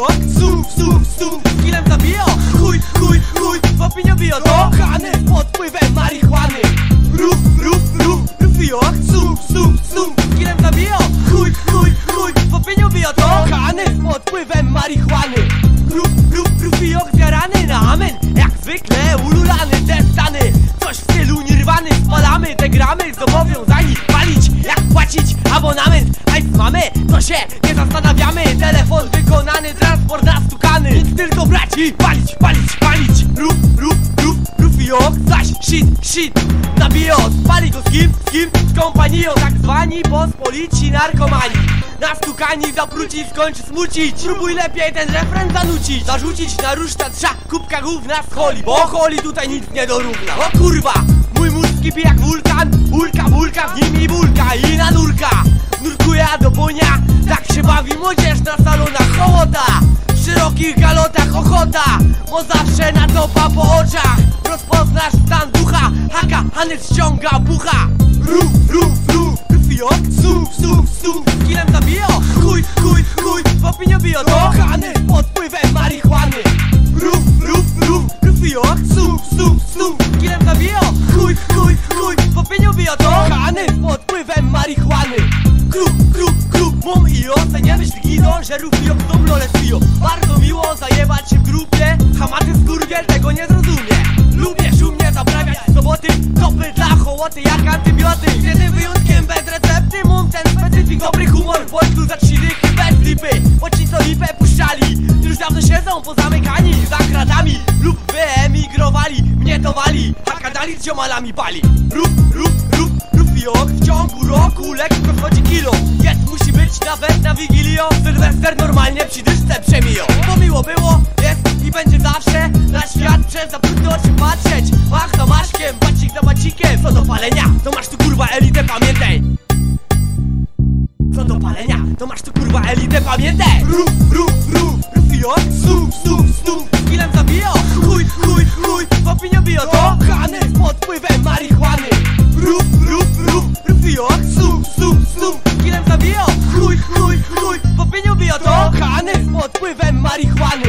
idiot Stóp, stóp, stóp, kilem zabija Chuj, chuj, chuj, w opinię bija to no. Kochany pod wpływem marihuany. Rów, rów, rów, rów i och. Stóp, stóp, stóp, kilem Chuj, chuj, chuj, w opinię bija to no. Kochany pod wpływem marihuany. Rów, rów, rów i och. Wiarany na amen. Jak zwykle ululany te stany. Coś w stylu nirwany. Spalamy te gramy zobowiązani Palić, jak płacić abonament? Hajs mamy, to się nie zastanawiamy. Telefon wykonany, transport nastukany. Nic tylko brać i palić, palić, palić Ruf, ruf, ruf, rufio Zaś shit, shit. Nabijo, spali go z kim, z kim? Z kompanią Tak zwani pospolici narkomani. Nastukani zapruci, skończy smucić. Próbuj lepiej ten refren zanucić. Zarzucić na ruszta trza, kubka gówna z holi Bo holi tutaj nic nie dorówna. O kurwa, mój mózg kipi jak wulkan. Bulka, bulka, w nim i bulka I na nurka, nurkuję do bonia młodzież na salonach hołota! W szerokich galotach ochota! Bo zawsze na topa po oczach! Rozpoznasz stan ducha Haka, Hanys ściąga bucha! Ruf, ruf, ruf, rufiok Sum, sum, sum, killem zabijo Chuj, chuj, chuj, w opiniobio to Kochany pod wpływem marihuany! Ruf, ruf, ruf, rufiok Sum, sum, sum, mum i ocenia myśl giną, że są lole swijo Bardzo miło zajebać się w grupie. Hamaty skurwiel tego nie zrozumie. Lubię szumnie zaprawiać soboty. Kopy dla hołoty jak antybiotyk Z jednym wyjątkiem bez recepty Mum ten specyfik dobry humor W Polsku za trzy dychy bez lipy. Bo ci co lipę puszczali Już dawno siedzą pozamykani za kratami Lub wyemigrowali Mnie to wali. Haka dali z ziomalami pali. Ruf, ruf, ruf, rufiok W ciągu roku lekko schodzi na Wigilio Sylwester normalnie przy dyszce przemijo Bo miło było, jest i będzie zawsze Na świat przez zabrudne oczy patrzeć. Ach za maszkiem, bacik za bacikiem. Co do palenia, to masz tu kurwa elitę, pamiętaj. Co do palenia, to masz tu kurwa elitę, pamiętaj. Ruf, ruf, ruf, rufio Sum, sum, sum, z killem zabijo Chuj, chuj, chuj, w opinię bijo to Kochany pod wpływem odpływem marihuany.